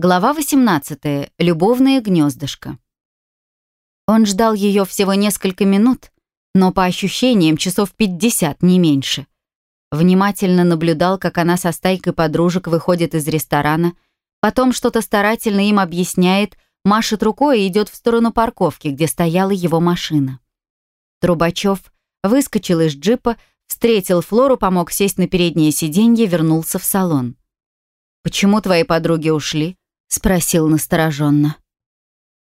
Глава 18. Любовное гнездышко. Он ждал ее всего несколько минут, но по ощущениям часов 50, не меньше. Внимательно наблюдал, как она со стайкой подружек выходит из ресторана, потом что-то старательно им объясняет, машет рукой и идет в сторону парковки, где стояла его машина. Трубачев выскочил из джипа, встретил Флору, помог сесть на переднее сиденье, вернулся в салон. «Почему твои подруги ушли?» — спросил настороженно.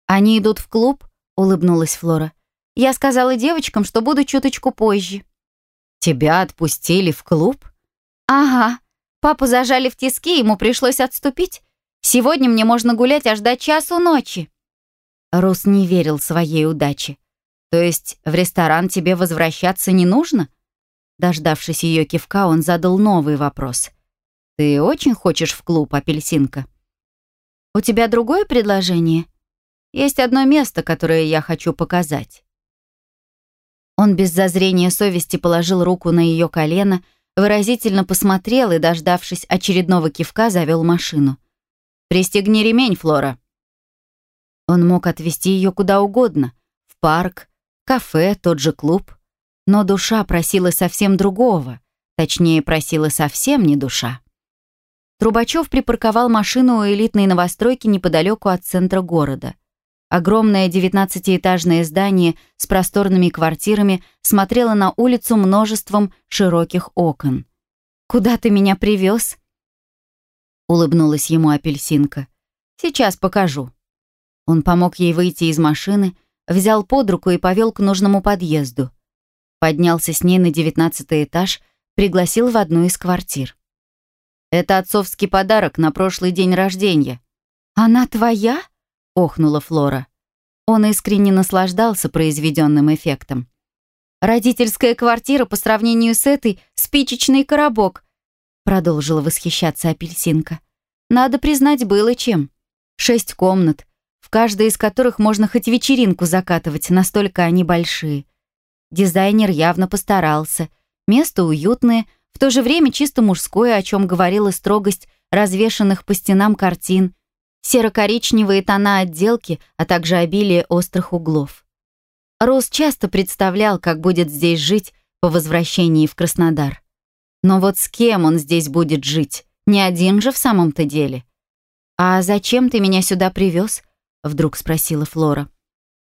«Они идут в клуб?» — улыбнулась Флора. «Я сказала девочкам, что буду чуточку позже». «Тебя отпустили в клуб?» «Ага. Папу зажали в тиски, ему пришлось отступить. Сегодня мне можно гулять аж до часу ночи». Рус не верил своей удаче. «То есть в ресторан тебе возвращаться не нужно?» Дождавшись ее кивка, он задал новый вопрос. «Ты очень хочешь в клуб, апельсинка?» «У тебя другое предложение? Есть одно место, которое я хочу показать». Он без зазрения совести положил руку на ее колено, выразительно посмотрел и, дождавшись очередного кивка, завел машину. «Пристегни ремень, Флора». Он мог отвезти ее куда угодно, в парк, кафе, тот же клуб. Но душа просила совсем другого, точнее, просила совсем не душа. Трубачев припарковал машину у элитной новостройки неподалеку от центра города. Огромное девятнадцатиэтажное здание с просторными квартирами смотрело на улицу множеством широких окон. «Куда ты меня привез?» Улыбнулась ему апельсинка. «Сейчас покажу». Он помог ей выйти из машины, взял под руку и повел к нужному подъезду. Поднялся с ней на девятнадцатый этаж, пригласил в одну из квартир. Это отцовский подарок на прошлый день рождения». «Она твоя?» — охнула Флора. Он искренне наслаждался произведенным эффектом. «Родительская квартира по сравнению с этой — спичечный коробок», — продолжила восхищаться апельсинка. «Надо признать, было чем. Шесть комнат, в каждой из которых можно хоть вечеринку закатывать, настолько они большие. Дизайнер явно постарался. Место уютное, в то же время чисто мужское, о чем говорила строгость развешанных по стенам картин, серо-коричневые тона отделки, а также обилие острых углов. Рос часто представлял, как будет здесь жить по возвращении в Краснодар. Но вот с кем он здесь будет жить? Не один же в самом-то деле. «А зачем ты меня сюда привез?» — вдруг спросила Флора.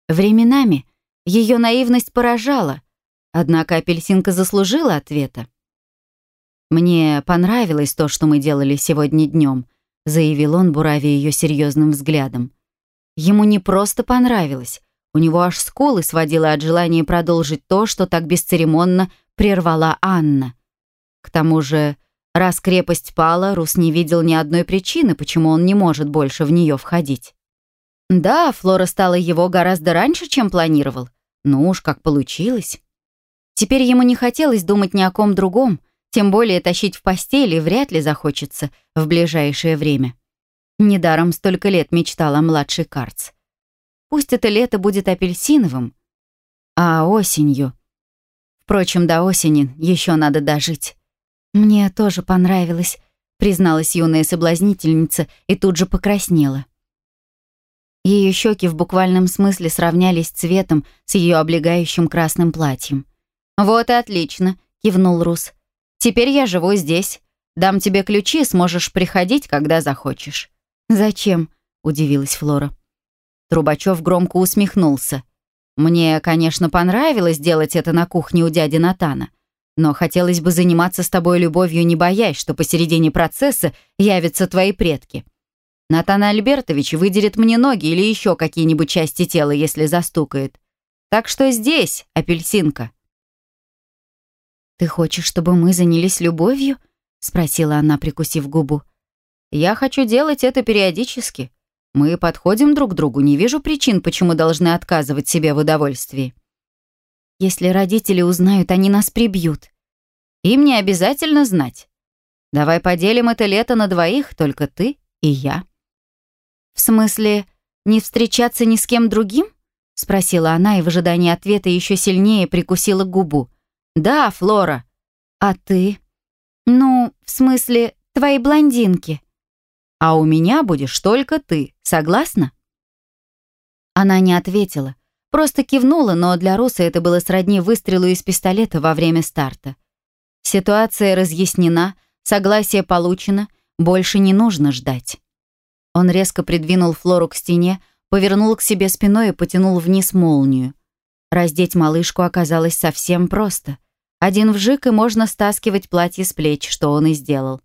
Временами ее наивность поражала, однако апельсинка заслужила ответа. «Мне понравилось то, что мы делали сегодня днем», заявил он, буравя ее серьезным взглядом. Ему не просто понравилось, у него аж скулы сводило от желания продолжить то, что так бесцеремонно прервала Анна. К тому же, раз крепость пала, Рус не видел ни одной причины, почему он не может больше в нее входить. Да, Флора стала его гораздо раньше, чем планировал. Ну уж как получилось. Теперь ему не хотелось думать ни о ком другом, тем более тащить в постели вряд ли захочется в ближайшее время. Недаром столько лет мечтал о младшей Карц. Пусть это лето будет апельсиновым, а осенью... Впрочем, до осени еще надо дожить. Мне тоже понравилось, призналась юная соблазнительница и тут же покраснела. Ее щеки в буквальном смысле сравнялись цветом с ее облегающим красным платьем. «Вот и отлично», — кивнул Рус. Теперь я живу здесь. Дам тебе ключи, сможешь приходить, когда захочешь». «Зачем?» — удивилась Флора. Трубачев громко усмехнулся. «Мне, конечно, понравилось делать это на кухне у дяди Натана, но хотелось бы заниматься с тобой любовью, не боясь, что посередине процесса явятся твои предки. Натан Альбертович выдерет мне ноги или еще какие-нибудь части тела, если застукает. Так что здесь, апельсинка». «Ты хочешь, чтобы мы занялись любовью?» — спросила она, прикусив губу. «Я хочу делать это периодически. Мы подходим друг к другу, не вижу причин, почему должны отказывать себе в удовольствии». «Если родители узнают, они нас прибьют». «Им не обязательно знать. Давай поделим это лето на двоих, только ты и я». «В смысле, не встречаться ни с кем другим?» — спросила она и в ожидании ответа еще сильнее прикусила губу. «Да, Флора. А ты?» «Ну, в смысле, твои блондинки». А у меня будешь только ты. Согласна?» Она не ответила, просто кивнула, но для Руса это было сродни выстрелу из пистолета во время старта. Ситуация разъяснена, согласие получено, больше не нужно ждать. Он резко придвинул Флору к стене, повернул к себе спиной и потянул вниз молнию. Раздеть малышку оказалось совсем просто. Один вжик, и можно стаскивать платье с плеч, что он и сделал.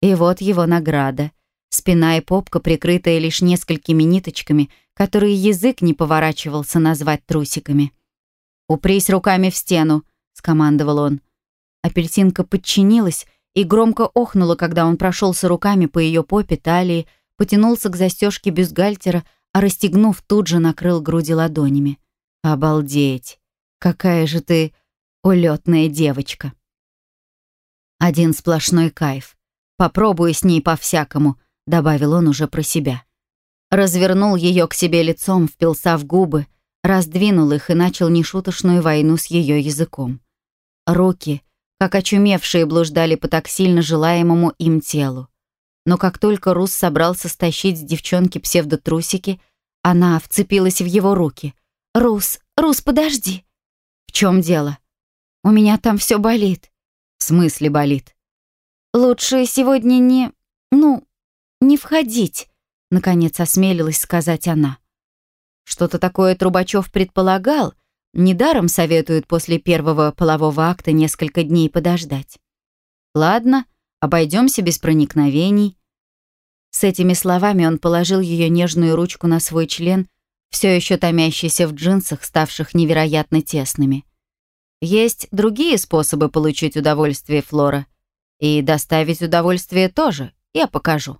И вот его награда. Спина и попка, прикрытая лишь несколькими ниточками, которые язык не поворачивался назвать трусиками. «Упрись руками в стену», — скомандовал он. Апельсинка подчинилась и громко охнула, когда он прошелся руками по ее попе, талии, потянулся к застежке бюстгальтера, а расстегнув, тут же накрыл груди ладонями. «Обалдеть! Какая же ты улетная девочка!» Один сплошной кайф. Попробую с ней по-всякому, добавил он уже про себя. Развернул ее к себе лицом, впился в губы, раздвинул их и начал нешуточную войну с ее языком. Руки, как очумевшие, блуждали по так сильно желаемому им телу. Но как только Рус собрался стащить с девчонки псевдотрусики, она вцепилась в его руки. «Рус, Рус, подожди!» «В чем дело?» «У меня там все болит». «В смысле болит?» «Лучше сегодня не... ну, не входить», — наконец осмелилась сказать она. Что-то такое Трубачев предполагал, недаром советуют после первого полового акта несколько дней подождать. «Ладно, Обойдемся без проникновений». С этими словами он положил ее нежную ручку на свой член, все еще томящийся в джинсах, ставших невероятно тесными. Есть другие способы получить удовольствие, Флора. И доставить удовольствие тоже, я покажу.